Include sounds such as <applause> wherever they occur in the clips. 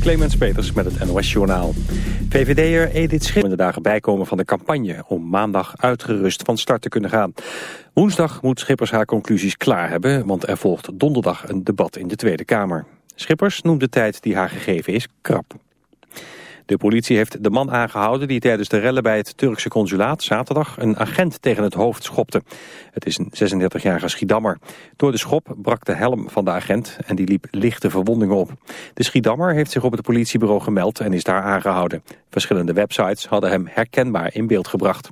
Clemens Peters met het NOS Journaal. VVD'er Edith Schip de dagen bijkomen van de campagne... om maandag uitgerust van start te kunnen gaan. Woensdag moet Schippers haar conclusies klaar hebben... want er volgt donderdag een debat in de Tweede Kamer. Schippers noemt de tijd die haar gegeven is krap. De politie heeft de man aangehouden die tijdens de rellen bij het Turkse consulaat zaterdag een agent tegen het hoofd schopte. Het is een 36-jarige Schiedammer. Door de schop brak de helm van de agent en die liep lichte verwondingen op. De Schiedammer heeft zich op het politiebureau gemeld en is daar aangehouden. Verschillende websites hadden hem herkenbaar in beeld gebracht.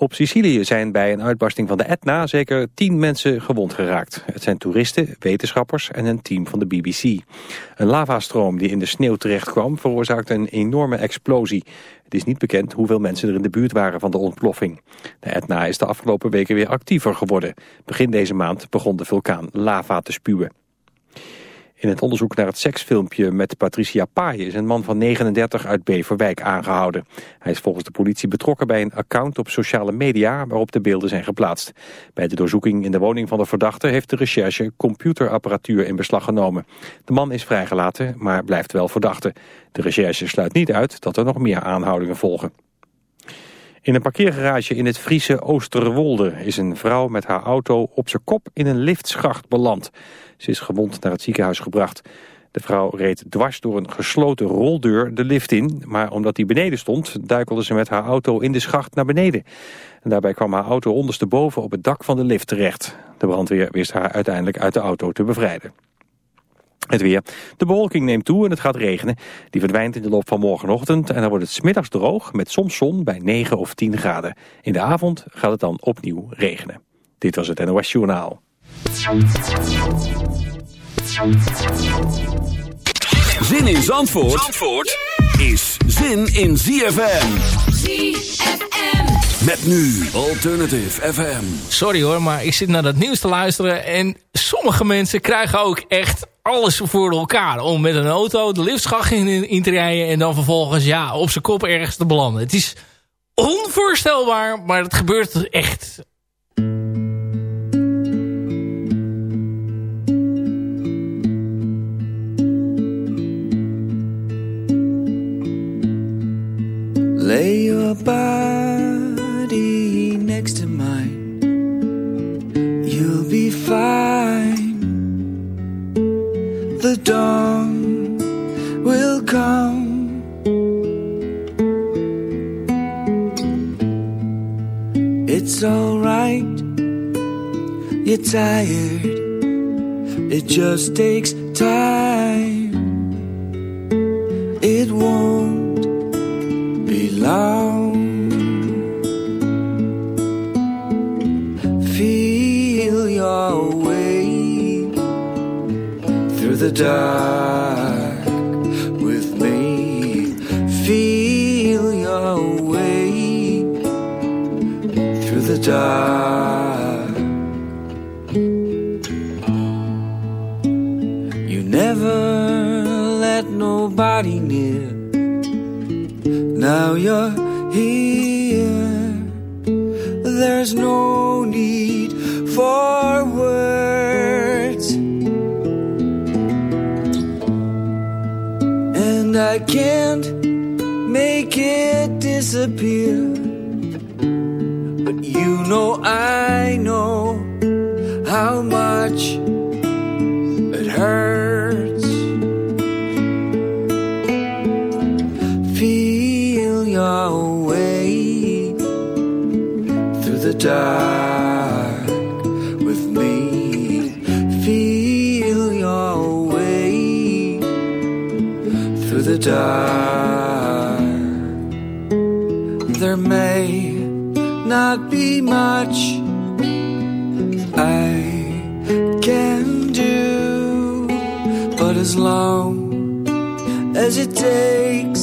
Op Sicilië zijn bij een uitbarsting van de Etna zeker tien mensen gewond geraakt. Het zijn toeristen, wetenschappers en een team van de BBC. Een lavastroom die in de sneeuw terecht kwam veroorzaakte een enorme explosie. Het is niet bekend hoeveel mensen er in de buurt waren van de ontploffing. De Etna is de afgelopen weken weer actiever geworden. Begin deze maand begon de vulkaan lava te spuwen. In het onderzoek naar het seksfilmpje met Patricia Paaien is een man van 39 uit Beverwijk aangehouden. Hij is volgens de politie betrokken bij een account op sociale media waarop de beelden zijn geplaatst. Bij de doorzoeking in de woning van de verdachte heeft de recherche computerapparatuur in beslag genomen. De man is vrijgelaten, maar blijft wel verdachte. De recherche sluit niet uit dat er nog meer aanhoudingen volgen. In een parkeergarage in het Friese Oosterwolde is een vrouw met haar auto op zijn kop in een liftschacht beland. Ze is gewond naar het ziekenhuis gebracht. De vrouw reed dwars door een gesloten roldeur de lift in, maar omdat die beneden stond, duikelde ze met haar auto in de schacht naar beneden. En daarbij kwam haar auto ondersteboven op het dak van de lift terecht. De brandweer wist haar uiteindelijk uit de auto te bevrijden. Het weer. De bewolking neemt toe en het gaat regenen. Die verdwijnt in de loop van morgenochtend en dan wordt het smiddags droog met soms zon bij 9 of 10 graden. In de avond gaat het dan opnieuw regenen. Dit was het NOS Journaal. Zin in Zandvoort, Zandvoort is zin in ZFM. ZFM. Met nu Alternative FM. Sorry hoor, maar ik zit naar dat nieuws te luisteren en sommige mensen krijgen ook echt alles voor elkaar. Om met een auto de liftschacht in, te rijden en dan vervolgens ja, op zijn kop ergens te belanden. Het is onvoorstelbaar, maar het gebeurt echt. Lay your dawn will come. It's alright. You're tired. It just takes time. Dark with me. Feel your way through the dark. You never let nobody near. Now you're here. There's no need for words. And I can't make it disappear. But you know, I know how much it hurts. Feel your way through the dark dark. There may not be much I can do, but as long as it takes,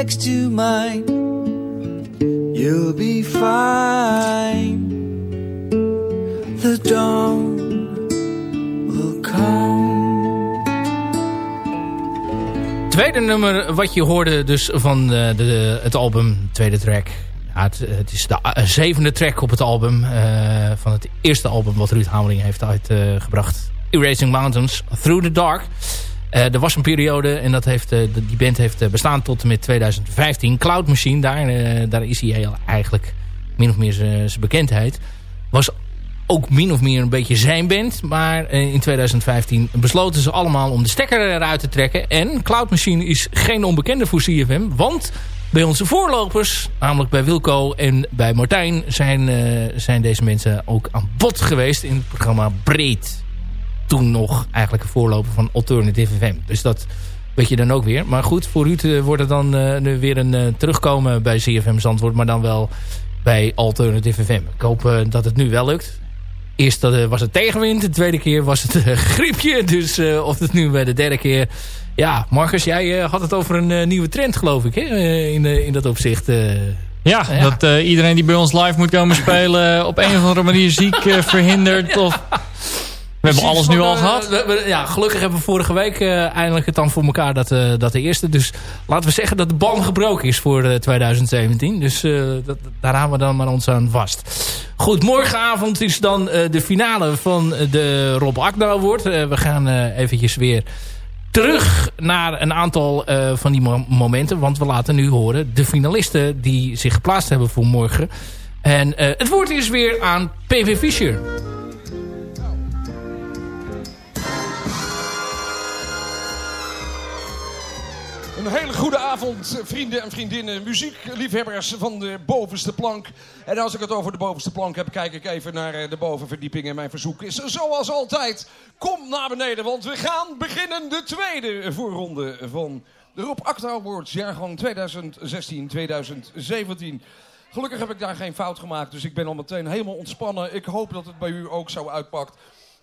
next to mine. You'll be fine. The dawn will come. Tweede nummer wat je hoorde dus van de, de, het album, tweede track. Ja, het, het is de eh, zevende track op het album. eh, van het eerste album wat Ruud Hameling heeft uitgebracht. Erasing Mountains, Through the Dark. Eh, er was een periode en dat heeft, eh, die band heeft eh, bestaan tot en met 2015. Cloud Machine, daar, daar is hij eigenlijk min of meer zijn bekendheid. Was ook min of meer een beetje zijn band. Maar in 2015 besloten ze allemaal om de stekker eruit te trekken. En Cloud Machine is geen onbekende voor CFM. Want bij onze voorlopers, namelijk bij Wilco en bij Martijn... zijn, zijn deze mensen ook aan bod geweest in het programma Breed. Toen nog eigenlijk een voorloper van Alternative FM. Dus dat weet je dan ook weer. Maar goed, voor u wordt het dan eh, nu weer een eh, terugkomen bij CFM Zandvoort. Maar dan wel bij Alternative FM. Ik hoop eh, dat het nu wel lukt. Eerst was het tegenwind, de tweede keer was het eh, <laughs> griepje. Dus of het nu bij de derde keer... Ja, Marcus, jij had het over een nieuwe trend, geloof ik, hè? in, in dat opzicht. Ja, Ja. dat iedereen die bij ons live moet komen spelen op een of andere manier ziek verhinderd. <laughs> Of... We hebben alles nu al Eh, gehad. we- we- ja, gelukkig hebben we vorige week eh, eindelijk het dan voor elkaar dat, eh, dat de eerste. Dus laten we zeggen dat de bal gebroken is voor eh, 2017. Dus eh, dat, daar houden we dan maar ons aan vast. Goed, morgenavond is dan eh, de finale van eh, de Rob Akda Award. Eh, we gaan eh, eventjes weer terug naar een aantal eh, van die mo- momenten. Want we laten nu horen de finalisten die zich geplaatst hebben voor morgen. En eh, het woord is weer aan PV Fischer. Een hele goede avond, vrienden en vriendinnen, muziekliefhebbers van de bovenste plank. En als ik het over de bovenste plank heb, kijk ik even naar eh, de bovenverdieping. En mijn verzoek is zoals altijd, kom naar beneden, want we gaan beginnen de tweede voorronde van de Rob Acta Awards, jaargang 2016-2017. Gelukkig heb ik daar geen fout gemaakt, dus ik ben al meteen helemaal ontspannen. Ik hoop dat het bij u ook zo uitpakt.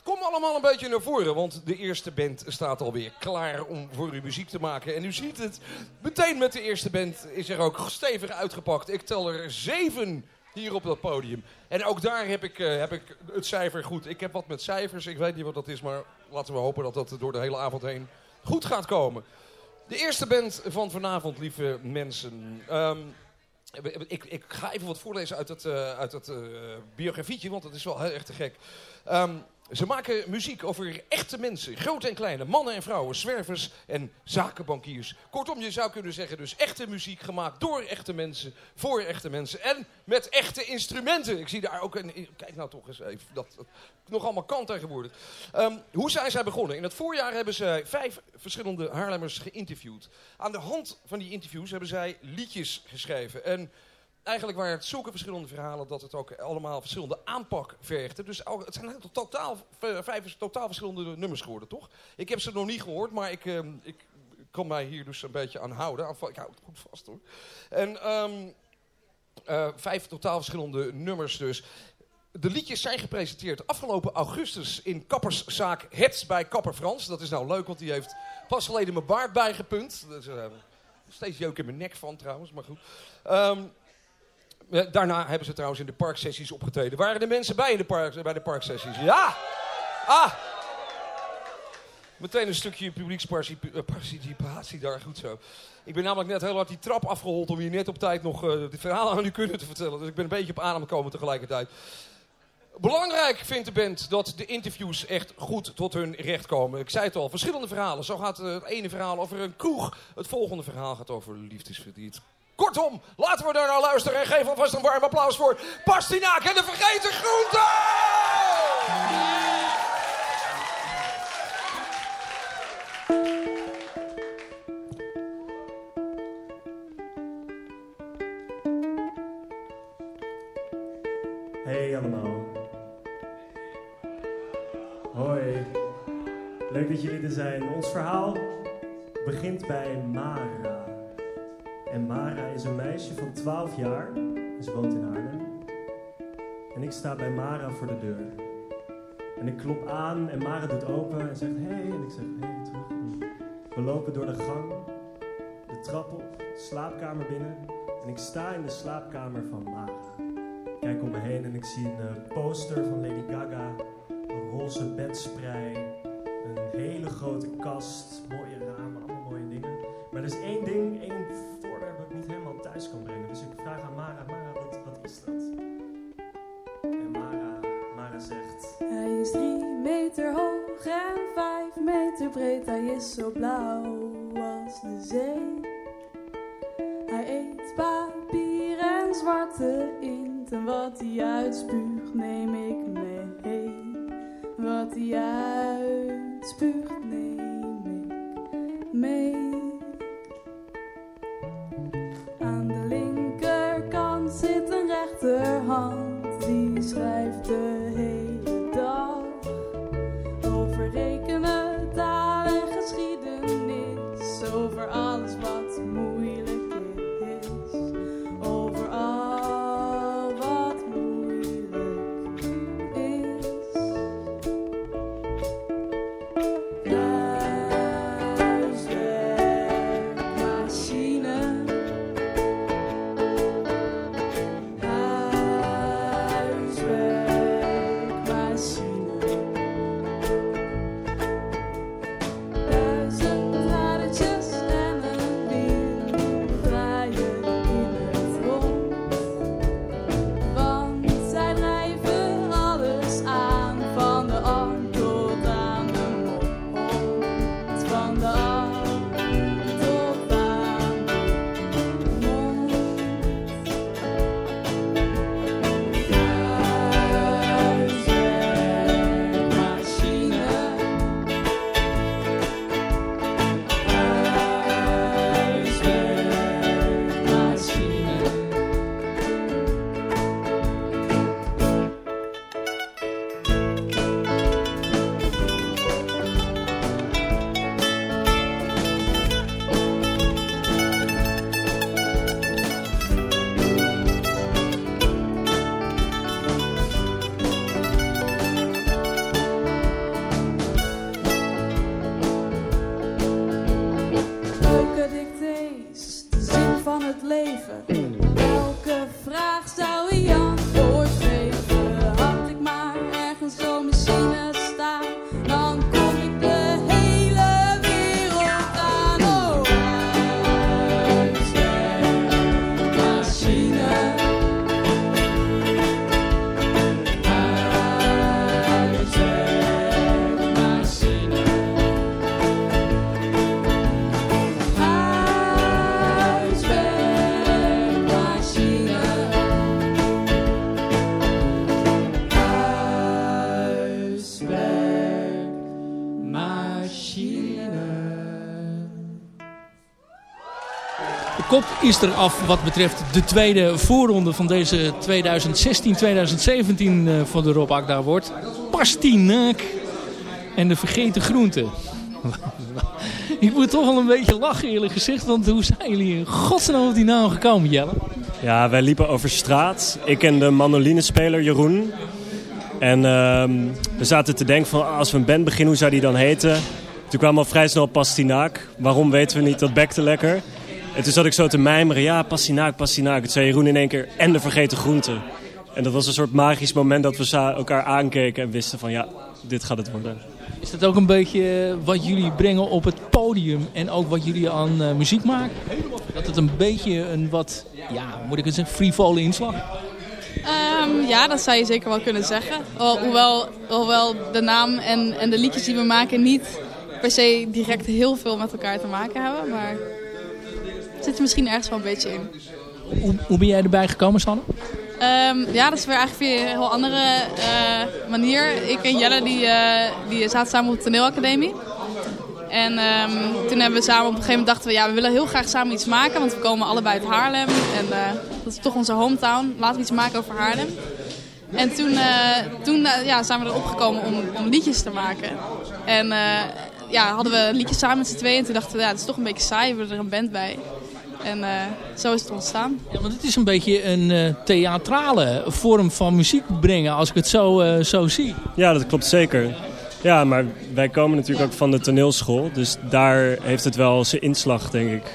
Kom allemaal een beetje naar voren, want de eerste band staat alweer klaar om voor u muziek te maken. En u ziet het, meteen met de eerste band is er ook stevig uitgepakt. Ik tel er zeven hier op dat podium. En ook daar heb ik, eh, heb ik het cijfer goed. Ik heb wat met cijfers, ik weet niet wat dat is, maar laten we hopen dat dat door de hele avond heen goed gaat komen. De eerste band van vanavond, lieve mensen. Ehm, ik, ik ga even wat voorlezen uit het, eh, uit eh, biografietje, want dat is wel heel erg te gek. Ehm, ze maken muziek over echte mensen, grote en kleine, mannen en vrouwen, zwervers en zakenbankiers. Kortom, je zou kunnen zeggen dus echte muziek gemaakt door echte mensen, voor echte mensen en met echte instrumenten. Ik zie daar ook een, kijk nou toch eens even, dat, nog allemaal kan tegenwoordig. Ehm, hoe zijn zij begonnen? In het voorjaar hebben zij vijf verschillende Haarlemmers geïnterviewd. Aan de hand van die interviews hebben zij liedjes geschreven. En eigenlijk waren het zulke verschillende verhalen dat het ook allemaal verschillende aanpak vergde. Dus het zijn totaal, v- vijf totaal verschillende nummers geworden, toch? Ik heb ze nog niet gehoord, maar ik, ehm, ik kan mij hier dus een beetje aan houden. Ik hou het goed vast hoor. En ehm, eh, vijf totaal verschillende nummers dus. De liedjes zijn gepresenteerd afgelopen augustus in kapperszaak Het bij Kapper Frans. Dat is nou leuk, want die heeft pas geleden mijn baard bijgepunt. Dat is, eh, steeds jeuk in mijn nek van trouwens, maar goed. Eh, daarna hebben ze trouwens in de parksessies opgetreden. Waren er mensen bij in de park, bij de parksessies? Ja! Ah! Meteen een stukje publieksparticipatie daar, goed zo. Ik ben namelijk net heel hard die trap afgehold om hier net op tijd nog uh, dit verhaal aan u kunnen te vertellen. Dus ik ben een beetje op adem gekomen tegelijkertijd. Belangrijk vindt de band dat de interviews echt goed tot hun recht komen. Ik zei het al, verschillende verhalen. Zo gaat het ene verhaal over een kroeg. Het volgende verhaal gaat over liefdesverdriet. Kortom, laten we daar naar luisteren en geef alvast een warm applaus voor Pastinaak en de vergeten groenten! Voor de deur. En ik klop aan en Mara doet open en zegt hey. En ik zeg hey terug. We lopen door de gang, de trap op, de slaapkamer binnen. En ik sta in de slaapkamer van Mara. Ik kijk om me heen en ik zie een eh, poster van Lady Gaga. Een roze bedsprei. Een hele grote kast. Mooie ramen, allemaal mooie dingen. Maar er is één ding, één voorwerp dat ik niet helemaal thuis kan brengen. Breed. Hij is zo blauw als de zee. Hij eet papier en zwarte inkt. En wat hij uitspuugt van het leven? Welke vraag zou kop is er af wat betreft de tweede voorronde van deze 2016-2017 eh, van de Rob Akda wordt. Pastinaak en de vergeten groenten. <laughs> Ik moet toch wel een beetje lachen eerlijk gezegd, want hoe zijn jullie in godsnaam op die naam gekomen Jelle? Ja, wij liepen over straat. Ik en de mandolinespeler Jeroen. En ehm, we zaten te denken van als we een band beginnen, hoe zou die dan heten? Toen kwam al vrij snel Pastinaak. Waarom weten we niet, dat bekte lekker. En toen zat ik zo te mijmeren, ja, Pastinaak, Pastinaak. Het zei Jeroen in één keer, en de vergeten groenten. En dat was een soort magisch moment dat we elkaar aankeken en wisten van ja, dit gaat het worden. Is dat ook een beetje eh, wat jullie brengen op het podium en ook wat jullie aan eh, muziek maken? Dat het een beetje een wat, ja, moet ik het zeggen, frivole inslag? Ehm, ja, dat zou je zeker wel kunnen zeggen. Hoewel, hoewel de naam en, en de liedjes die we maken niet per se direct heel veel met elkaar te maken hebben. Maar het zit er misschien ergens wel een beetje in. Hoe, hoe ben jij erbij gekomen, Sanne? Ehm, ja, dat is weer eigenlijk weer een heel andere eh, manier. Ik en Jelle die, eh, die zaten samen op de toneelacademie. En ehm, toen hebben we samen op een gegeven moment dachten we, ja, we willen heel graag samen iets maken. Want we komen allebei uit Haarlem. En eh, dat is toch onze hometown. Laten we iets maken over Haarlem. En toen, toen ja, zijn we erop gekomen om, om liedjes te maken. En ja, hadden we een liedje samen met z'n tweeën. En toen dachten we, ja, het is toch een beetje saai. We hebben er een band bij. En eh, zo is het ontstaan. Ja, want het is een beetje een eh, theatrale vorm van muziek brengen, als ik het zo, eh, zo zie. Ja, dat klopt zeker. Ja, maar wij komen natuurlijk ook van de toneelschool. Dus daar heeft het wel zijn inslag, denk ik.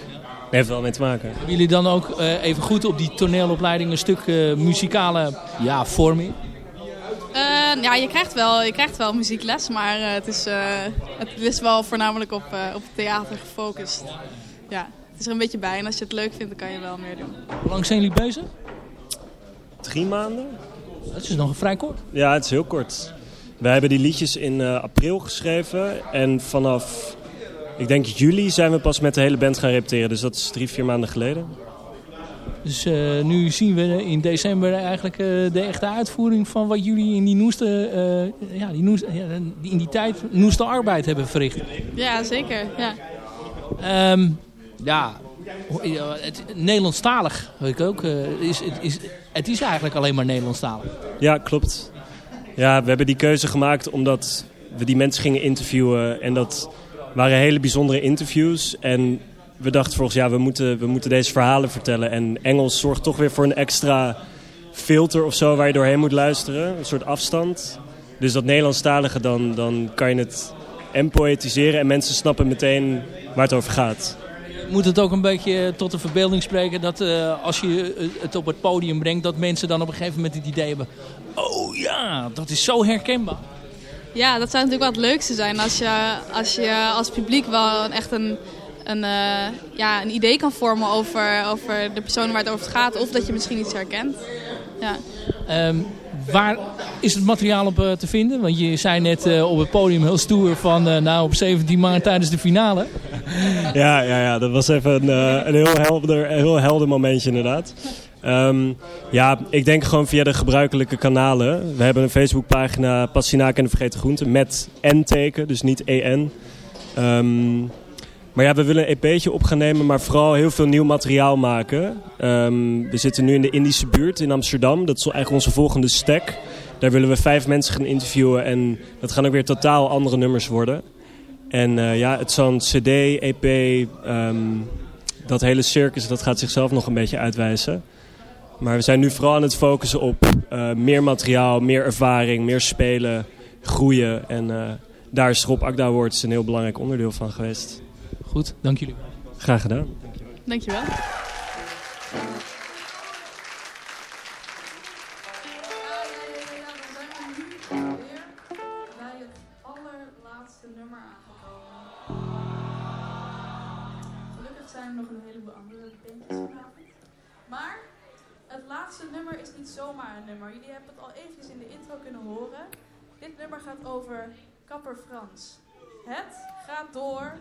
Heeft wel mee te maken. Hebben jullie dan ook eh, even goed op die toneelopleiding een stuk eh, muzikale ja, vorming? Eh, ja, je krijgt wel, je krijgt wel muziekles, maar eh, het, is, eh, het is wel voornamelijk op, eh, op theater gefocust. Ja, het is er een beetje bij en als je het leuk vindt, dan kan je wel meer doen. Hoe lang zijn jullie bezig? Drie maanden? Dat is nog vrij kort. Ja, het is heel kort. Wij hebben die liedjes in eh, april geschreven. En vanaf, ik denk juli, zijn we pas met de hele band gaan repeteren. Dus dat is drie, vier maanden geleden. Dus eh, nu zien we in december eigenlijk eh, de echte uitvoering van wat jullie in die noeste, eh, ja, die noeste, ja, die in die tijd noeste arbeid hebben verricht. Ja, zeker. Ja. Ehm, ja, het, Nederlandstalig, weet ik ook. eh, is, het, is, het is eigenlijk alleen maar Nederlandstalig. Ja, klopt. Ja, we hebben die keuze gemaakt omdat we die mensen gingen interviewen. En dat waren hele bijzondere interviews. En we dachten volgens ja, we moeten, we moeten deze verhalen vertellen. En Engels zorgt toch weer voor een extra filter of zo waar je doorheen moet luisteren. Een soort afstand. Dus dat Nederlandstalige, dan, dan kan je het en poëtiseren en mensen snappen meteen waar het over gaat. Moet het ook een beetje tot de verbeelding spreken dat eh, als je eh, het op het podium brengt, dat mensen dan op een gegeven moment het idee hebben, oh ja, dat is zo herkenbaar. Ja, dat zou natuurlijk wel het leukste zijn als je als, je als publiek wel echt een, een, eh, ja, een idee kan vormen over, over de persoon waar het over gaat. Of dat je misschien iets herkent. Ja. Ehm, waar is het materiaal op eh, te vinden? Want je zei net eh, op het podium heel stoer van, eh, nou op 17 maart tijdens de finale. <laughs> Ja, ja, ja, dat was even een, een heel, helder, heel helder momentje inderdaad. Ehm, ja, ik denk gewoon via de gebruikelijke kanalen. We hebben een Facebookpagina Pastinaak en de Vergeten Groenten met N-teken, dus niet EN. Ehm, maar ja, we willen een EP'tje op gaan nemen, maar vooral heel veel nieuw materiaal maken. Ehm, we zitten nu in de Indische buurt in Amsterdam. Dat is eigenlijk onze volgende stack. Daar willen we vijf mensen gaan interviewen en dat gaan ook weer totaal andere nummers worden. En eh, ja, het zo'n CD, EP, ehm, dat hele circus, dat gaat zichzelf nog een beetje uitwijzen. Maar we zijn nu vooral aan het focussen op eh, meer materiaal, meer ervaring, meer spelen, groeien. En eh, daar is Rob Akda Awards een heel belangrijk onderdeel van geweest. Goed, dank jullie. Graag gedaan. Dankjewel. bij het allerlaatste nummer aangekomen. Gelukkig zijn er nog een heleboel andere bandjes vanavond. Maar het laatste nummer is niet zomaar een nummer. Jullie hebben het al eventjes in de intro kunnen horen. Dit nummer gaat over Kapper Frans. Het gaat door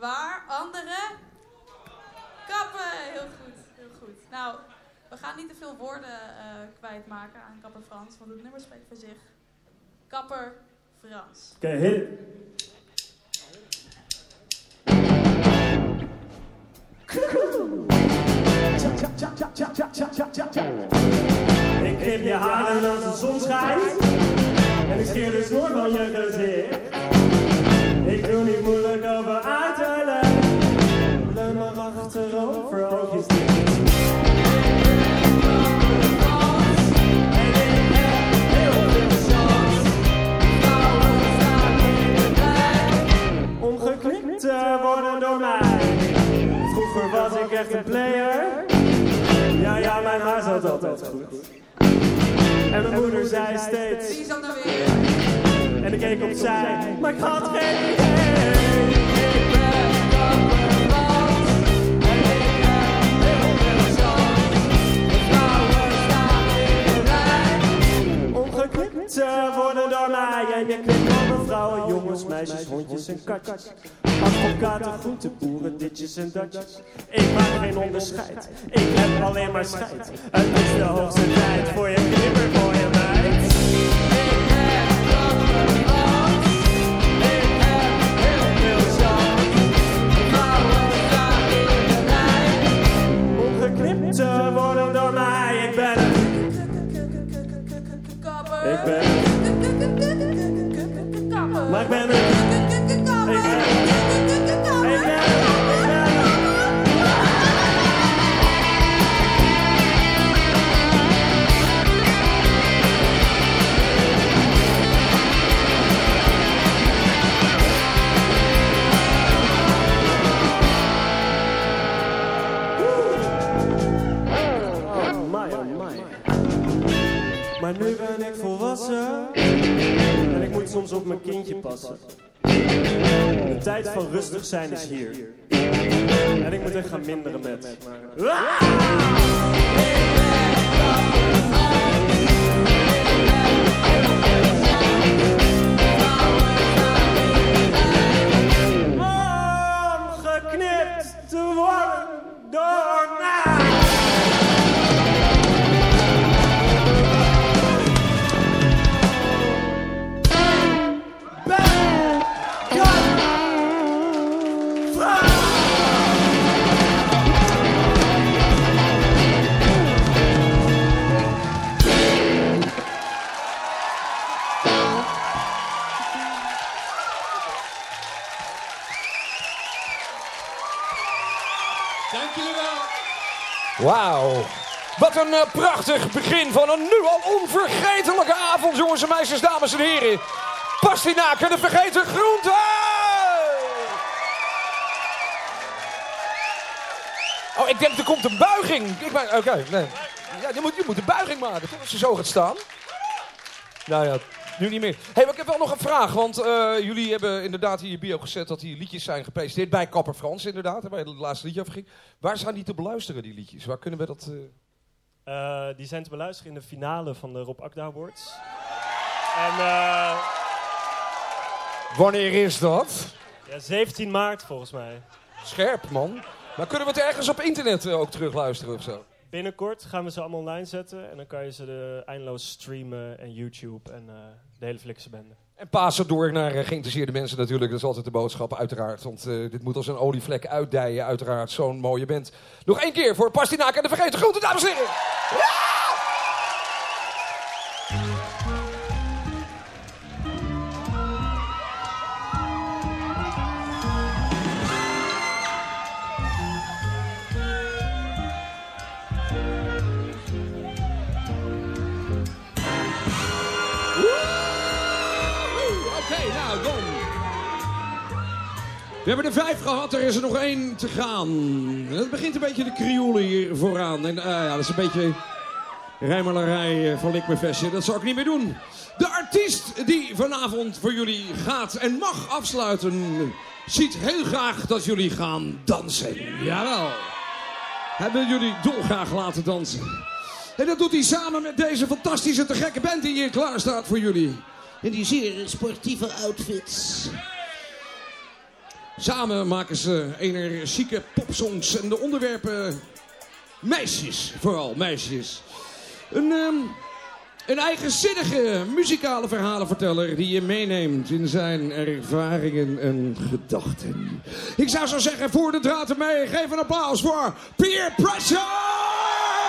waar andere kappen. Heel goed, heel goed. Nou, we gaan niet te veel woorden eh, kwijtmaken aan Kapper Frans, want het nummer spreekt voor zich. Kapper Frans. Oké, it. Ik knip je haren als de zon schijnt. En ik scheer de snor van je gezicht. Ik doe niet moeilijk over echt een player. Ja, ja, mijn haar zat altijd goed. En mijn moeder zei steeds. Wie is dat nou weer? En ik keek opzij, maar ik had geen idee. Ik ben te worden door mij. En je alle vrouwen, jongens, meisjes, hondjes en katjes. Advocaten, groenteboeren, ditjes en datjes. Ik maak geen onderscheid, ik heb alleen maar scheid. Het is de hoogste tijd voor je knipper, voor je meid. Ik heb kapper Frans. Ik heb heel veel chance. Vrouwen staan in de rij. Om geknipt te worden door mij. Ik ben een ik ben er. Ik ben er. Ik ben er. Oh my, oh soms op mijn kindje passen. De tijd van rustig zijn is hier. En ik moet echt gaan minderen met. Om geknipt te worden door mij. Wauw. Wat een eh, prachtig begin van een nu al onvergetelijke avond, jongens en meisjes, dames en heren. Pastinaken, de vergeten groente! Oh, ik denk er komt een buiging. Oké, nee. Ja, je moet, je moet een buiging maken, toch? Als je zo gaat staan. Nou ja, nu niet meer. hey, maar ik heb wel nog een vraag. Want eh, jullie hebben inderdaad in je bio gezet dat die liedjes zijn gepresenteerd bij Kapper Frans, inderdaad. Waar het laatste liedje over ging. Waar zijn die te beluisteren, die liedjes? Waar kunnen we dat... eh, Eh, die zijn te beluisteren in de finale van de Rob Akda Awards. En Wanneer is dat? ja, 17 maart volgens mij. Scherp, man. Maar kunnen we het ergens op internet ook terugluisteren of zo? Binnenkort gaan we ze allemaal online zetten. En dan kan je ze de eindeloos streamen en YouTube en eh, de hele flikse bende. En pasen door naar eh, geïnteresseerde mensen natuurlijk. Dat is altijd de boodschap, uiteraard. Want eh, dit moet als een olievlek uitdijen, uiteraard. Zo'n mooie band. Nog één keer voor Pastinaak en de Vergeten Groenten, dames en heren. We hebben er vijf gehad, er is er nog één te gaan. Het begint een beetje de krioelen hier vooraan. En eh, ja, dat is een beetje rijmelarij eh, van Likmefestje. Dat zou ik niet meer doen. De artiest die vanavond voor jullie gaat en mag afsluiten... ziet heel graag dat jullie gaan dansen. Jawel. Hij wil jullie dolgraag laten dansen. En dat doet hij samen met deze fantastische te gekke band die hier klaar staat voor jullie. In die zeer sportieve outfits. Samen maken ze chique popsongs en de onderwerpen meisjes, vooral meisjes. Een, ehm, een eigenzinnige muzikale verhalenverteller die je meeneemt in zijn ervaringen en gedachten. Ik zou zo zeggen, voor de draad ermee, geef een applaus voor Peer Pressure!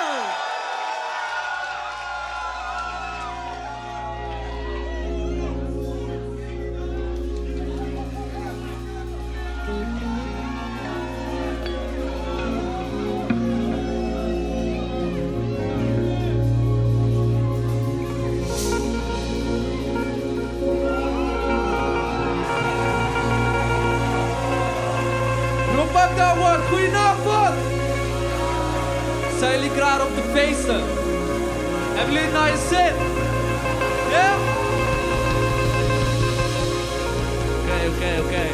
Bagda Award, goedenavond! Zijn jullie klaar om te feesten? Hebben jullie naar je zin? Ja? Oké, oké, oké.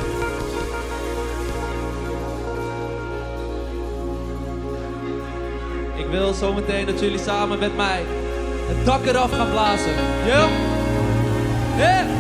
Ik wil zometeen dat jullie samen met mij het dak eraf gaan blazen. Ja? Ja?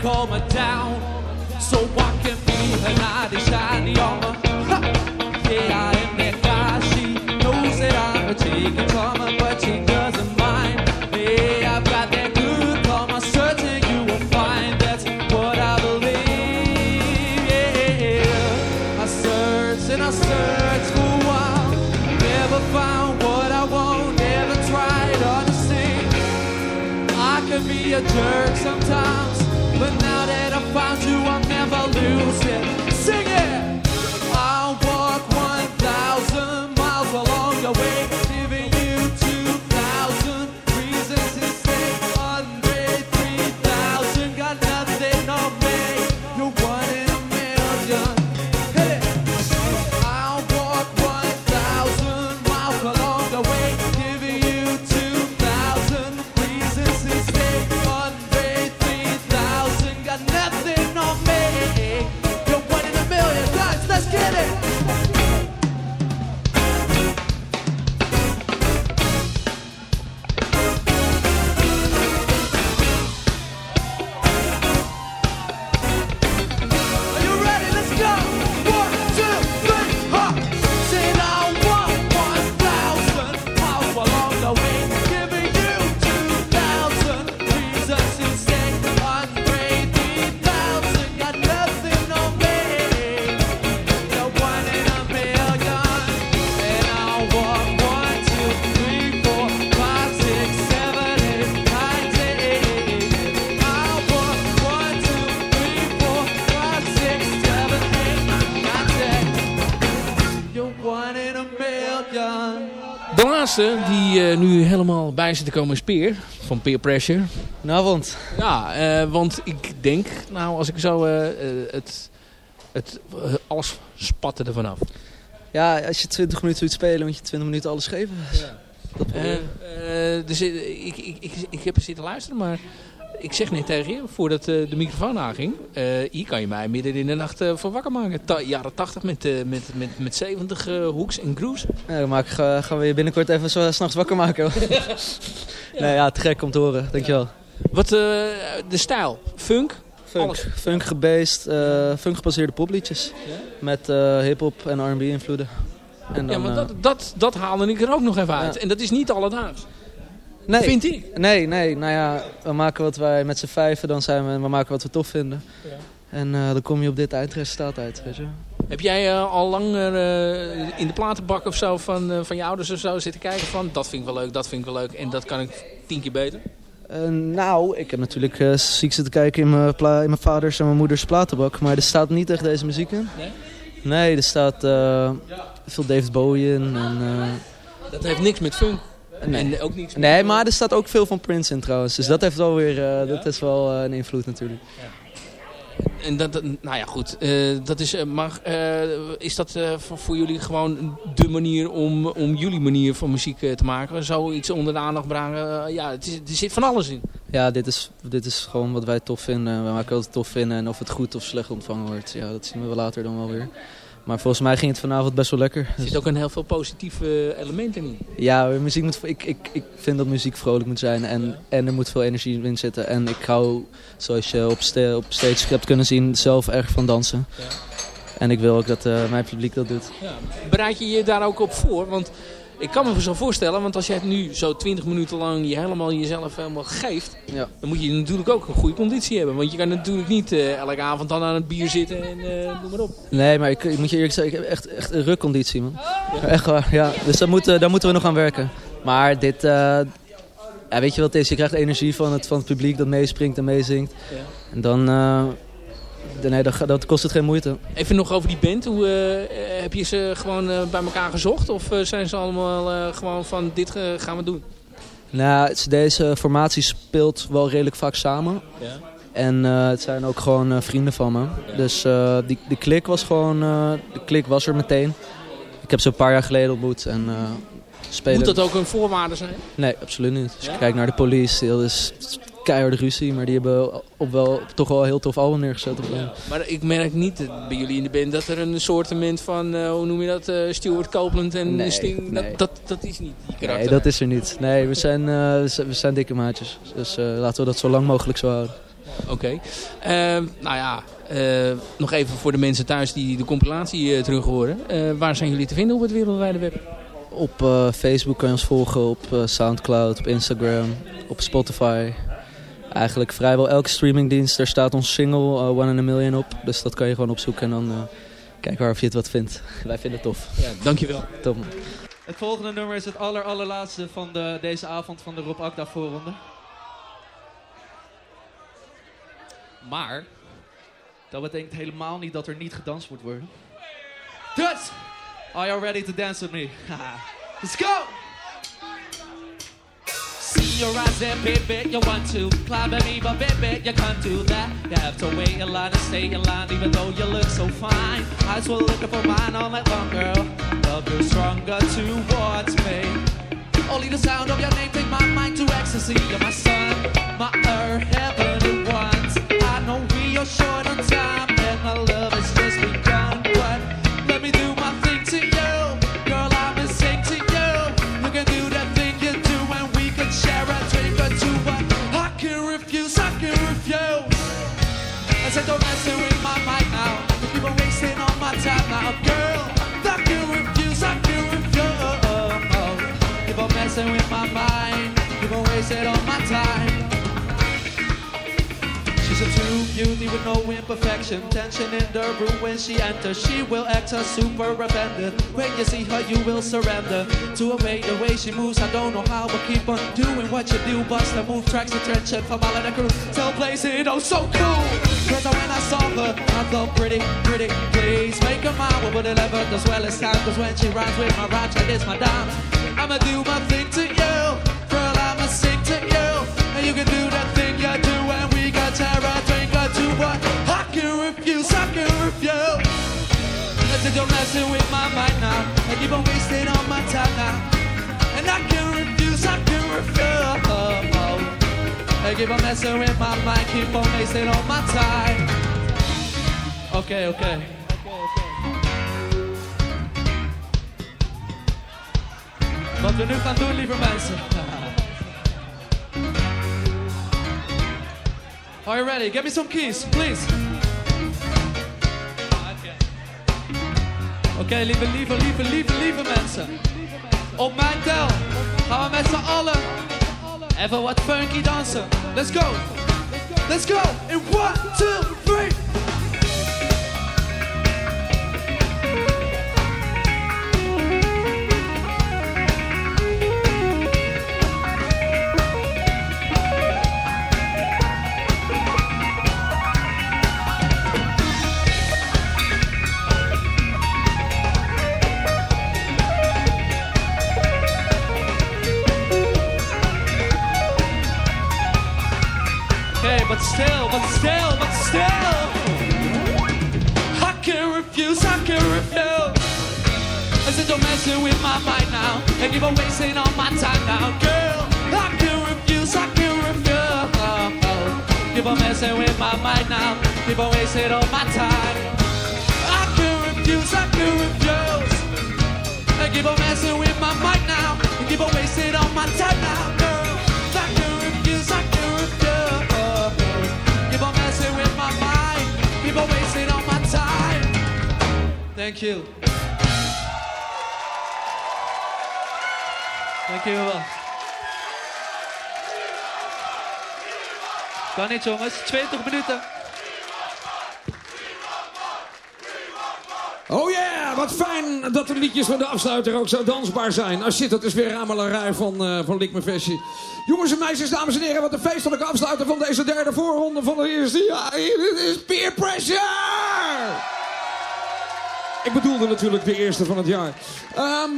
calmer down so I can be an shiny armor. Laatste die eh, nu helemaal bij zit te komen is Peer. Van Peer Pressure. Goedenavond. Ja, eh, want ik denk, nou als ik zo eh, het, het alles spatte ervan af. Ja, als je 20 minuten moet spelen, moet je 20 minuten alles geven. Dat ik. eh, dus ik, ik, ik, ik heb er zitten luisteren, maar ik zeg net tegen je, voordat eh, de microfoon aanging, eh, hier kan je mij midden in de nacht eh, van wakker maken. Ta jaren 80 met, met, met, met 70 eh, hoeks en grooves. Ja, dan maak, ik, gaan we je binnenkort even s'nachts wakker maken. <laughs> <laughs> nee, ja, te gek om te horen. Dankjewel. Wat eh, de stijl? Funk? Funk, Alles. funk gebased, funk gebaseerde popliedjes. Met hip-hop en R&B invloeden. En ja, dan, maar eh, dat, dat, dat haalde ik er ook nog even uit. Ja. En dat is niet alledaags. Nee, vind ik. Nee, nee, nou ja, we maken wat wij met z'n vijven, dan zijn we, we maken wat we tof vinden. En eh, dan kom je op dit eindresultaat uit, weet je. Heb jij eh, al langer eh, in de platenbak of zo van, van je ouders of zo zitten kijken van dat vind ik wel leuk, dat vind ik wel leuk en dat kan ik tien keer beter? Nou, ik heb natuurlijk ziek zitten kijken in mijn, in mijn vaders en mijn moeders platenbak. Maar er staat niet echt deze muziek in. Nee? Nee, er staat veel David Bowie in. En, Dat heeft niks met funk. Nee. En ook niks met... nee, maar er staat ook veel van Prince in trouwens. Dus dat heeft wel weer eh, dat is wel eh, een invloed natuurlijk. En dat, nou ja, goed. eh, dat is, maar is dat voor, voor jullie gewoon de manier om, om jullie manier van muziek te maken? Zoiets onder de aandacht brengen? Ja, het is, er zit van alles in. Ja, dit is, dit is gewoon wat wij tof vinden. We maken wat we tof vinden. En of het goed of slecht ontvangen wordt, ja, dat zien we wel later dan wel weer. Maar volgens mij ging het vanavond best wel lekker. Er zit ook een heel veel positieve elementen in. Ja, muziek moet, ik, ik, ik vind dat muziek vrolijk moet zijn en, en er moet veel energie in zitten. En ik hou, zoals je op, sta op stage hebt kunnen zien, zelf erg van dansen. En ik wil ook dat eh, mijn publiek dat doet. Ja. Bereid je je daar ook op voor? Want ik kan me zo voorstellen, want als jij nu zo 20 minuten lang je helemaal jezelf helemaal geeft, Ja. dan moet je natuurlijk ook een goede conditie hebben. Want je kan natuurlijk niet eh, elke avond dan aan het bier zitten en eh noem maar op. Nee, maar ik, ik moet je eerlijk zeggen, ik heb echt, echt een rukconditie, man. Echt waar, ja. Dus daar moeten, daar moeten we nog aan werken. Maar dit, eh, ja, weet je wat het is? Je krijgt energie van het, van het publiek dat meespringt en meezingt. Ja. En dan, nee, dat, dat kost het geen moeite. Even nog over die band. Hoe, eh, heb je ze gewoon eh, bij elkaar gezocht? Of eh, zijn ze allemaal gewoon van dit gaan we doen? Nou, deze formatie speelt wel redelijk vaak samen. Ja. En het zijn ook gewoon vrienden van me. Dus die, die klik was gewoon, de klik was er meteen. Ik heb ze een paar jaar geleden ontmoet en spelen... Moet dat ook een voorwaarde zijn? Nee, absoluut niet. Als je Ja? kijkt naar de police, dat is keiharde ruzie. Maar die hebben op wel, toch wel een heel tof album neergezet. Op Ja, maar ik merk niet bij jullie in de band dat er een soortement van, eh, hoe noem je dat, eh Stuart Copeland en Nee, Sting, nee. Dat, dat, dat is niet die karakter. Nee, dat is er niet. Nee, we zijn, eh, we zijn, dikke maatjes. Dus laten we dat zo lang mogelijk zo houden. Oké. Nou ja, nog even voor de mensen thuis die de compilatie terug horen. Waar zijn jullie te vinden op het wereldwijde web? Op Facebook kan je ons volgen, op Soundcloud, op Instagram, op Spotify. Eigenlijk vrijwel elke streamingdienst. Daar staat ons single eh, One in a Million op. Dus dat kan je gewoon opzoeken en dan eh kijken waar of je het wat vindt. <laughs> Wij vinden het tof. Ja, dankjewel. Top. man. Het volgende nummer is het aller, allerlaatste van de, deze avond van de Rob Akda voorronde. Maar, dat betekent helemaal niet dat er niet gedanst moet worden. Dus, are you ready to dance with me? <laughs> Let's go! Your eyes there, baby, you want to climb at me, but baby, you can't do that. You have to wait in line and stay in line, even though you look so fine. Eyes were looking for mine all night long, girl. Love grew stronger towards me. Only the sound of your name take my mind to ecstasy. You're my sun, my earth, heaven at once. I know we are short on time, and my love She's a true beauty with no imperfection. Tension in the room when she enters. She will act a super offended. When you see her, you will surrender to way the way she moves. I don't know how, but keep on doing what you do. Bust a move, tracks attention from all of the crew. Still plays it oh so cool. Cause when I saw her, I thought pretty, pretty, please make her mine. What would it ever as well as time? Cause when she rhymes with my rhymes, like this, my dime. I'ma do my thing to you. Girl, I'ma sing to you. And you can do that thing you do we terror drink or two. But I can refuse, I can refuse. I said you're messing with my mind now. I keep on wasting all my time now. And I can refuse, I can refuse. I keep on messing with my mind, keep on wasting all my time. Oké, oké. Wat we nu gaan doen, lieve mensen. Are you ready? Give me some keys, please. Oké, lieve, lieve, lieve, lieve, lieve mensen. Op mijn tel gaan we met z'n allen even wat funky dansen. Let's go. Let's go. In one, two, still, but still. I can't refuse, I can't refuse. I said, don't messing with my mind now. And on wasting all my time now, girl. I can't refuse, I can't refuse. Keep on messing with my mind now. Keep on wasting all my time. I can't refuse, I can't refuse. And keep on messing with my mind now. Keep on wasting all my time now, Thank you. Wel. Kan niet jongens, 20 minuten. Oh yeah, wat fijn dat de liedjes van de afsluiter ook zo dansbaar zijn. Ah shit, dat is weer ramelarij van, eh van Lik. Jongens en meisjes, dames en heren, wat een feestelijke afsluiter van deze derde voorronde van het eerste jaar. Dit is Peer Pressure! Ik bedoelde natuurlijk de eerste van het jaar. Ehm,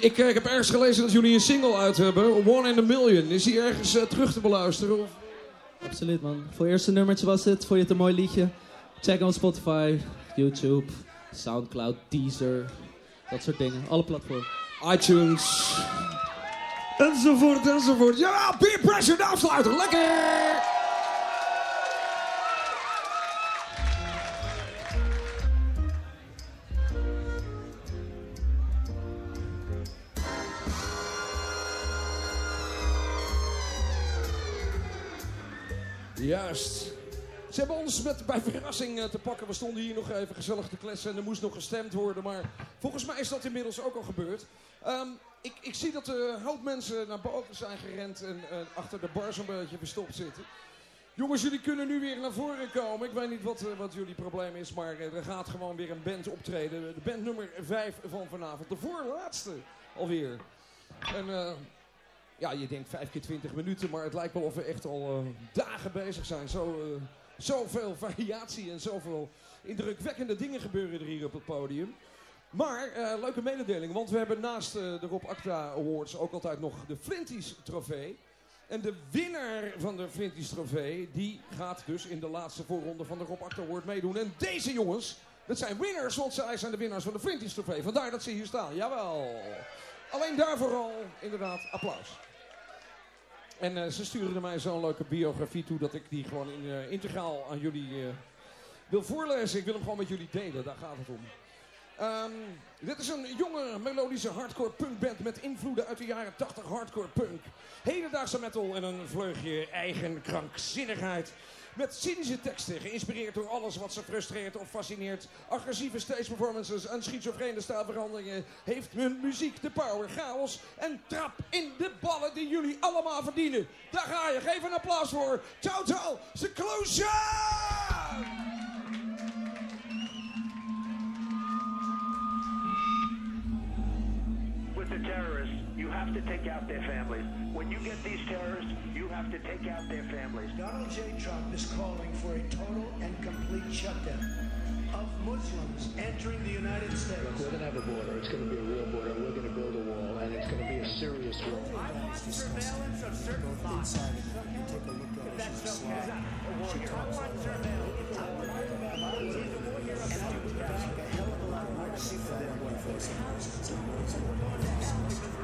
ik, eh, ik heb ergens gelezen dat jullie een single uit hebben. One in a Million. Is die ergens eh, terug te beluisteren? Of? Absoluut, man. Voor het eerste nummertje was het. Vond je het een mooi liedje? Check hem op Spotify, YouTube, Soundcloud, Deezer. Dat soort dingen. Alle platformen. iTunes. Enzovoort, enzovoort. Ja, Peer Pressure, de afsluiter. Lekker! Juist. Ze hebben ons met, bij verrassing eh, te pakken. We stonden hier nog even gezellig te kletsen en er moest nog gestemd worden. Maar volgens mij is dat inmiddels ook al gebeurd. Ehm, ik, ik zie dat er een hoop mensen naar boven zijn gerend en eh, achter de bar zo'n beetje verstopt zitten. Jongens, jullie kunnen nu weer naar voren komen. Ik weet niet wat, eh, wat jullie probleem is, maar er gaat gewoon weer een band optreden. De band nummer 5 van vanavond. De voorlaatste alweer. En ja, je denkt 5 keer 20 minuten, maar het lijkt wel of we echt al eh, dagen bezig zijn. Zo, eh, zoveel <laughs> variatie en zoveel indrukwekkende dingen gebeuren er hier op het podium. Maar, eh, leuke mededeling, want we hebben naast de Rob Acta Awards ook altijd nog de Flinties trofee. En de winnaar van de Flinties trofee, die gaat dus in de laatste voorronde van de Rob Acta Award meedoen. En deze jongens, dat zijn winners, want zij zijn de winnaars van de Flinties trofee. Vandaar dat ze hier staan, jawel. Alleen daarvoor al, inderdaad, applaus. En eh, ze sturen mij zo'n leuke biografie toe dat ik die gewoon in, eh, integraal aan jullie eh, wil voorlezen. Ik wil hem gewoon met jullie delen, daar gaat het om. Ehm, dit is een jonge melodische hardcore punkband met invloeden uit de jaren 80 hardcore punk. Hedendaagse metal en een vleugje eigen krankzinnigheid. Met cynische teksten, geïnspireerd door alles wat ze frustreert of fascineert. Agressieve stage performances en schizofrene stijlveranderingen. Heeft hun muziek de power, chaos en trap in de ballen die jullie allemaal verdienen. Daar ga je, geef een applaus voor. Total Seclusion! with the terrorists, have to take out their families. When you get these terrorists, you have to take out their families. Donald J. Trump is calling for a total and complete shutdown of Muslims entering the United States. Look, We're going to have a border. It's going to be a real border. We're going to build a wall, and it's going to be a serious wall. surveillance of certain spots. That's no Just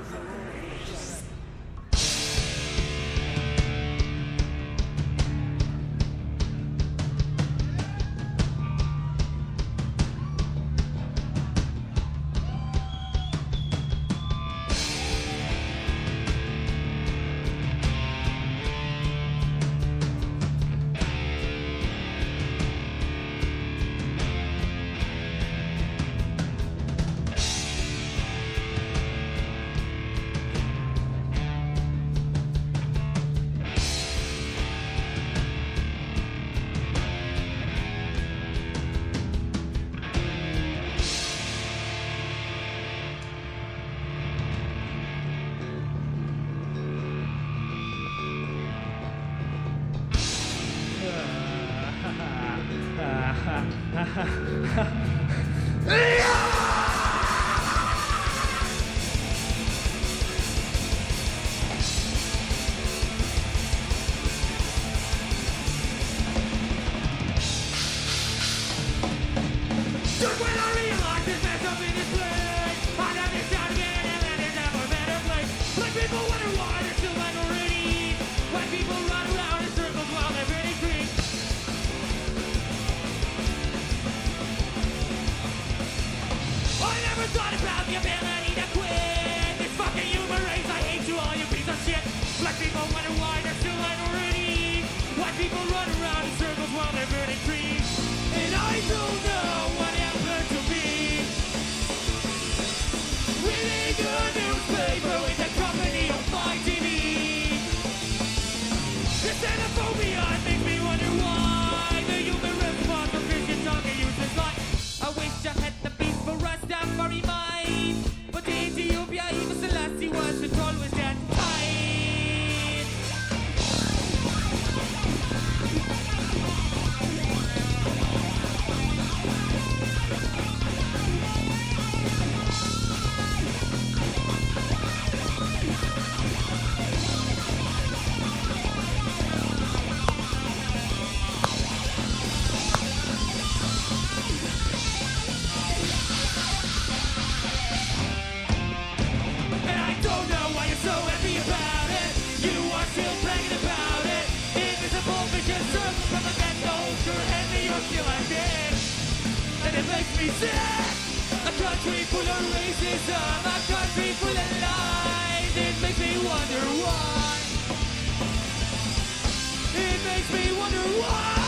哈 <laughs> 哈 branded And it makes me sick A country full of racism A country full of lies It makes me wonder why It makes me wonder why.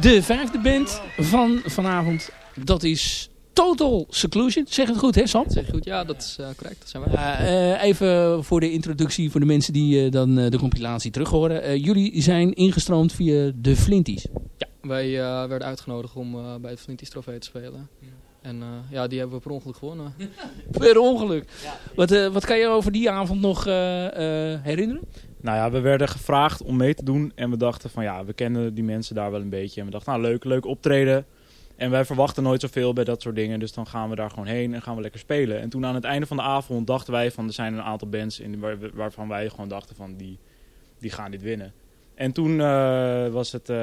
De vijfde band van vanavond, dat is Total Seclusion. Zeg het goed, hè Sam? Zeg je goed, ja, dat is eh, correct. Dat zijn wij. Eh, even voor de introductie voor de mensen die eh, dan de compilatie terug horen. Jullie zijn ingestroomd via de Flinties. Ja, wij werden uitgenodigd om bij het Flinties Trofee te spelen. En eh, ja, die hebben we per ongeluk gewonnen. <laughs> Per ongeluk. Wat, eh, wat kan je over die avond nog herinneren? Nou ja, we werden gevraagd om mee te doen. En we dachten van ja, we kennen die mensen daar wel een beetje. En we dachten, nou leuk, leuk optreden. En wij verwachten nooit zoveel bij dat soort dingen. Dus dan gaan we daar gewoon heen en gaan we lekker spelen. En toen aan het einde van de avond dachten wij van... er zijn een aantal bands in, waar, waarvan wij gewoon dachten van... die, die gaan dit winnen. En toen eh, was het... eh,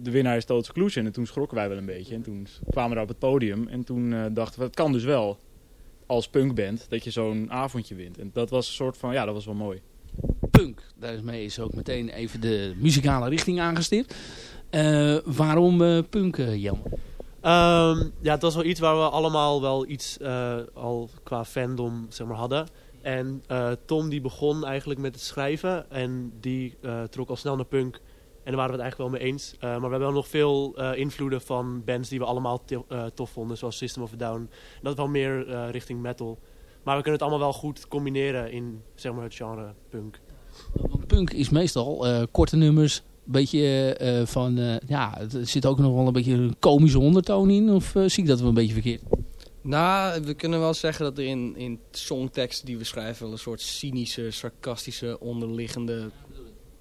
de winnaar is Total Seclusion. En toen schrokken wij wel een beetje. En toen kwamen we daar op het podium. En toen eh, dachten we, het kan dus wel als punkband... dat je zo'n avondje wint. En dat was een soort van... ja, dat was wel mooi. Punk. Daarmee is ook meteen even de muzikale richting aangestipt. Eh, waarom eh, punk, eh, Jan? Ehm, ja, het was wel iets waar we allemaal wel iets al qua fandom zeg maar, hadden. En Tom die begon eigenlijk met het schrijven en die trok al snel naar punk. En daar waren we het eigenlijk wel mee eens. Maar we hebben wel nog veel invloeden van bands die we allemaal tof vonden, zoals System of a Down. En dat wel meer richting metal. Maar we kunnen het allemaal wel goed combineren in zeg maar, het genre punk. Want punk is meestal eh, korte nummers. Een beetje eh, van, eh, ja, er zit ook nog wel een beetje een komische ondertoon in. Of zie ik dat wel een beetje verkeerd? Nou, we kunnen wel zeggen dat er in, in songteksten die we schrijven... wel een soort cynische, sarcastische, onderliggende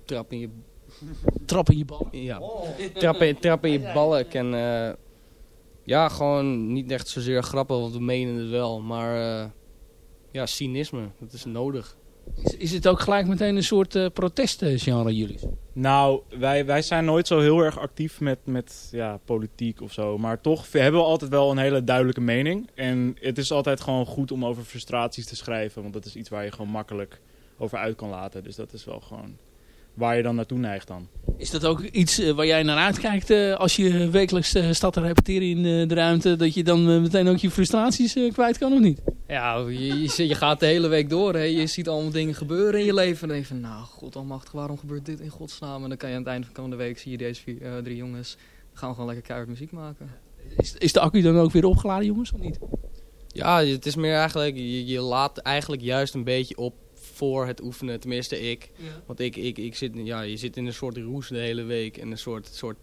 trap in je... Trap in je ballen? Ja, trap in, trap in je balk. En eh, ja, gewoon niet echt zozeer grappig, want we menen het wel. Maar eh, ja, cynisme, dat is nodig. Is, is het ook gelijk meteen een soort eh protestgenre jullie? Nou, wij, wij zijn nooit zo heel erg actief met, met ja, politiek of zo. Maar toch we hebben we altijd wel een hele duidelijke mening. En het is altijd gewoon goed om over frustraties te schrijven. Want dat is iets waar je gewoon makkelijk over uit kan laten. Dus dat is wel gewoon waar je dan naartoe neigt dan. Is dat ook iets eh, waar jij naar uitkijkt eh, als je wekelijks eh, staat te repeteren in eh, de ruimte? Dat je dan meteen ook je frustraties eh, kwijt kan of niet? Ja, je, je, gaat de hele week door. Hè. Je ziet allemaal dingen gebeuren in je leven. En dan denk je van, nou, god almachtig, waarom gebeurt dit in godsnaam? En dan kan je aan het einde van de komende week, zie je deze vier, drie jongens, gaan we gewoon lekker keihard muziek maken. Is, is de accu dan ook weer opgeladen jongens of niet? Ja, het is meer eigenlijk, je, je laat eigenlijk juist een beetje op voor het oefenen. Tenminste ik. Ja. Want ik, ik, ik zit, ja, je zit in een soort roes de hele week. En een soort, soort,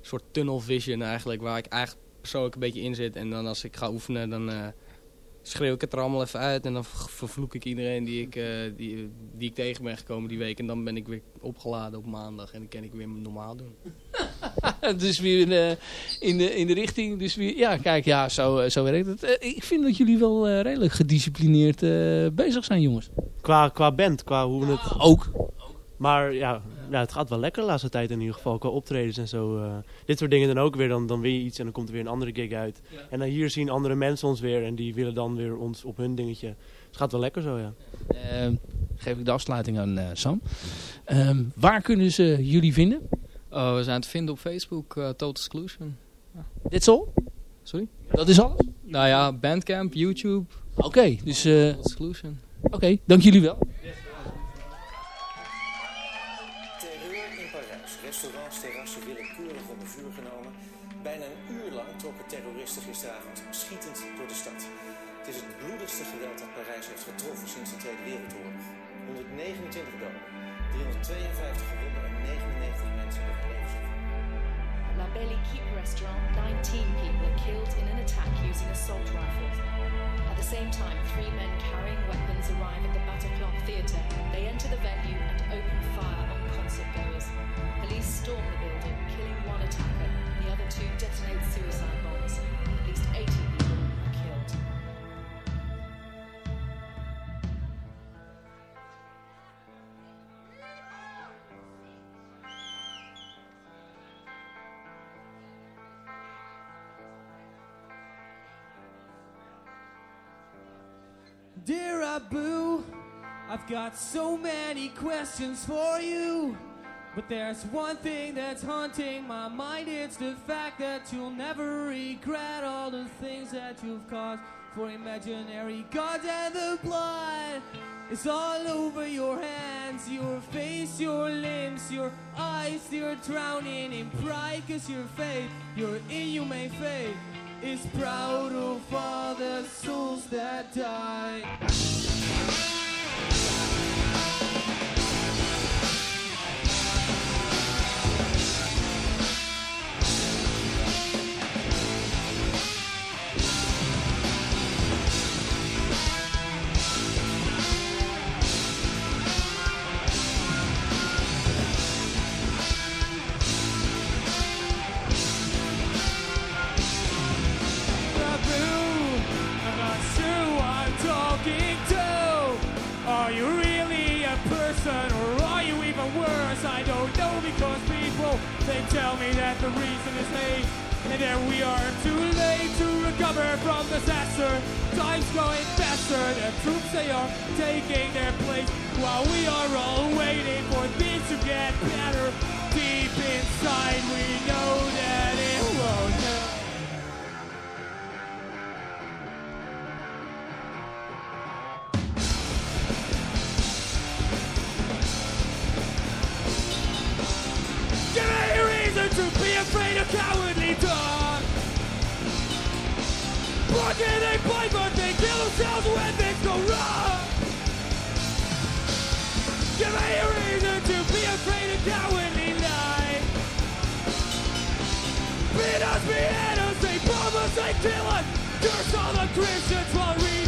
soort tunnel vision eigenlijk, waar ik eigenlijk persoonlijk een beetje in zit. En dan als ik ga oefenen, dan eh, schreeuw ik het er allemaal even uit. En dan ver- vervloek ik iedereen die ik, eh, die, die ik tegen ben gekomen die week. En dan ben ik weer opgeladen op maandag. En dan kan ik weer normaal doen. <laughs> dus weer in de, in de, in de richting. Dus weer, ja, kijk, ja, zo, eh, zo werkt het. Eh, ik vind dat jullie wel eh, redelijk gedisciplineerd eh, bezig zijn, jongens. Qua, qua band, qua hoe we het... ook. Maar ja, ja, het gaat wel lekker de laatste tijd in ieder geval, qua optredens en zo. eh. dit soort dingen dan ook weer, dan, dan win je iets en dan komt er weer een andere gig uit. En dan hier zien andere mensen ons weer en die willen dan weer ons op hun dingetje. Dus het gaat wel lekker zo, ja. Ehm, geef ik de afsluiting aan eh, Sam. Ehm, waar kunnen ze jullie vinden? Oh, we zijn te vinden op Facebook, eh, Total Exclusion. Dit all? Sorry? Dat is alles? Nou ja, Bandcamp, YouTube. Oké, dus... eh, Total Exclusion. Oké, dank jullie wel. 352 gewonden en 99 mensen. La Belle Équipe restaurant, 19 people killed in an attack using assault rifles. At the same time, three men carrying weapons arrive at the Bataclan Theatre. They enter the venue and open fire on concert goers. Police storm the building, killing one attacker. The other two detonate suicide bombs. At least 80 Dear Abu, I've got so many questions for you. But there's one thing that's haunting my mind. It's the fact that you'll never regret all the things that you've caused for imaginary gods and the blood. is all over your hands, your face, your limbs, your eyes. You're drowning in pride cause your faith, your inhumane faith, is proud of all the souls that died. They tell me that the reason is hate and that we are too late to recover from disaster. Time's going faster. The troops they are taking their place while we are all waiting for things to get better. Deep inside we know themselves when things go wrong. Give me a reason to be afraid of cowardly lie. Beat us, behead us, they bomb us, they kill us. Curse all the Christians while reading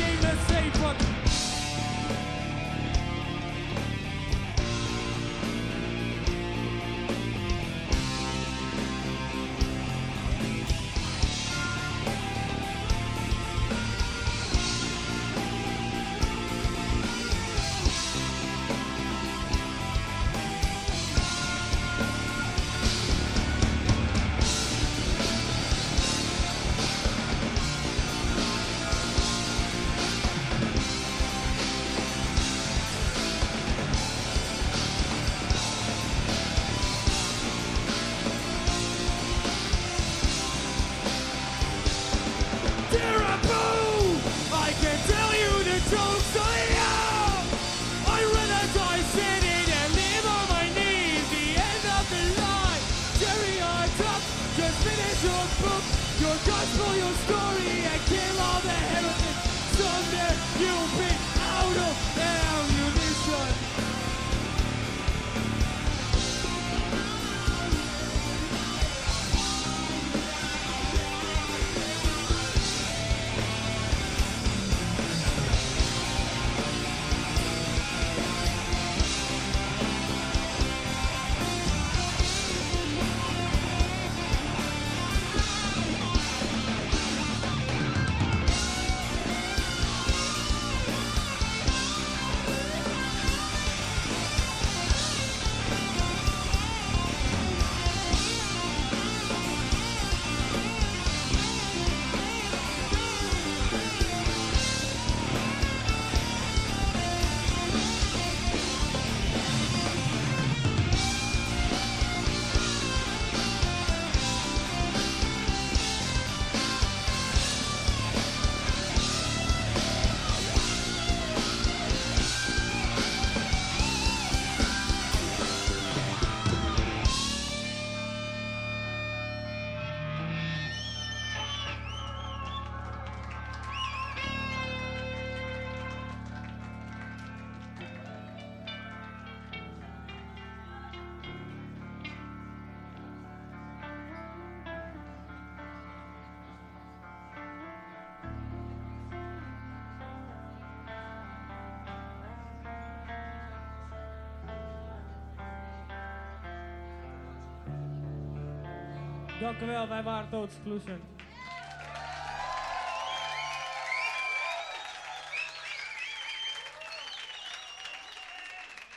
Dank u wel, wij waren Exclusion.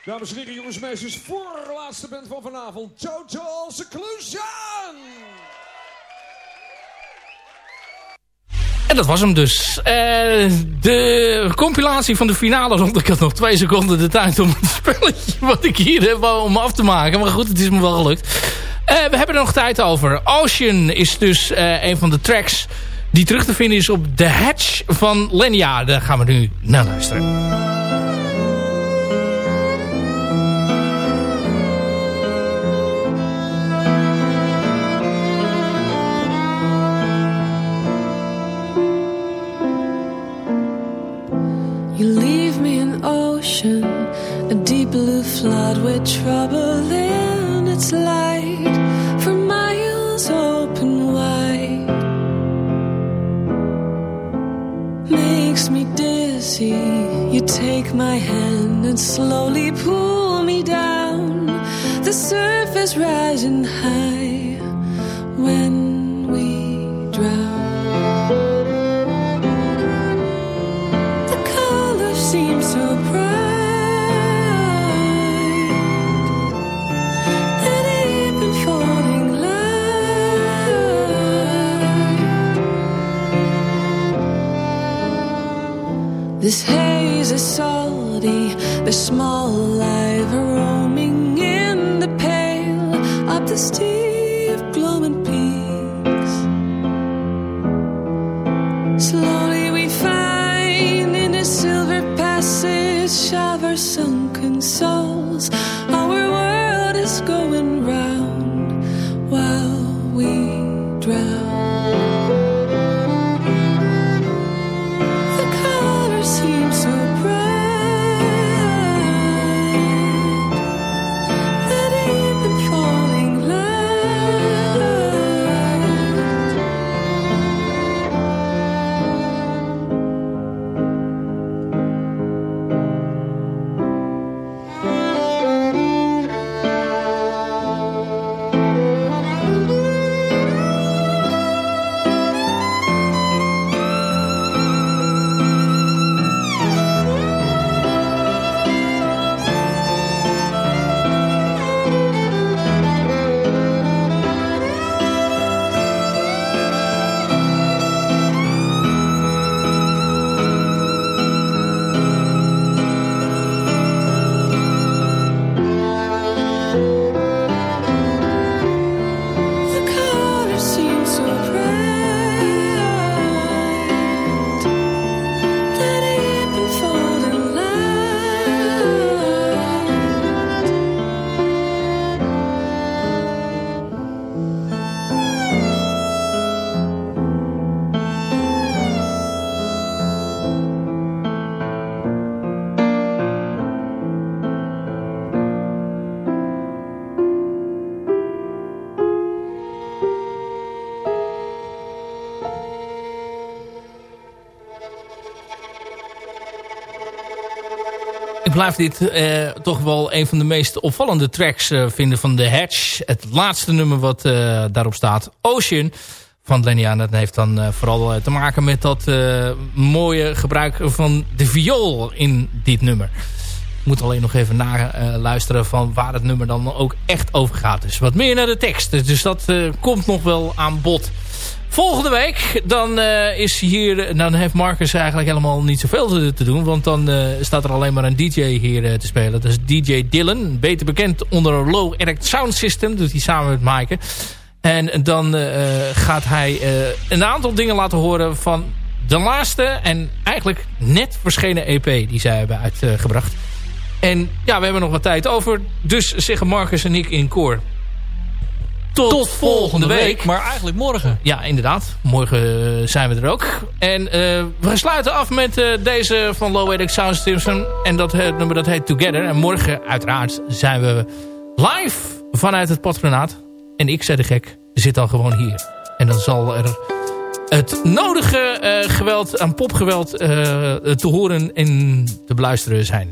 Dames en heren, jongens en meisjes, voorlaatste band van vanavond, Total Seclusion! En dat was hem dus. Eh, de compilatie van de finale rond. Ik had nog twee seconden de tijd om het spelletje wat ik hier heb om af te maken. Maar goed, het is me wel gelukt. Eh, we hebben er nog tijd over. Ocean is dus uh, een van de tracks die terug te vinden is op The Hatch van Lenia. Daar gaan we nu naar luisteren. her Ik dit eh, toch wel een van de meest opvallende tracks eh, vinden van The Hatch. Het laatste nummer wat eh, daarop staat, Ocean van Lenia. Dat heeft dan vooral te maken met dat mooie gebruik van de viool in dit nummer. Ik moet alleen nog even naluisteren van waar het nummer dan ook echt over gaat. Dus wat meer naar de tekst. Dus dat komt nog wel aan bod. Volgende week, dan eh, is hier, dan heeft Marcus eigenlijk helemaal niet zoveel te, doen. Want dan eh, staat er alleen maar een DJ hier eh, te spelen. Dat is DJ Dylan, beter bekend onder Low Erect Sound System. Doet hij samen met Maaike. En dan gaat hij een aantal dingen laten horen van de laatste en eigenlijk net verschenen EP die zij hebben uitgebracht. En ja, we hebben nog wat tijd over. Dus zeggen Marcus en ik in koor. Tot, volgende week. Maar eigenlijk morgen. Ja, inderdaad. Morgen zijn we er ook. En eh, we sluiten af met eh, deze van Low Edic Sound Stimson. En dat het nummer dat heet Together. En morgen uiteraard zijn we live vanuit het patronaat. En ik, zei de gek, zit dan gewoon hier. En dan zal er het nodige eh, geweld aan popgeweld eh, te horen en te beluisteren zijn.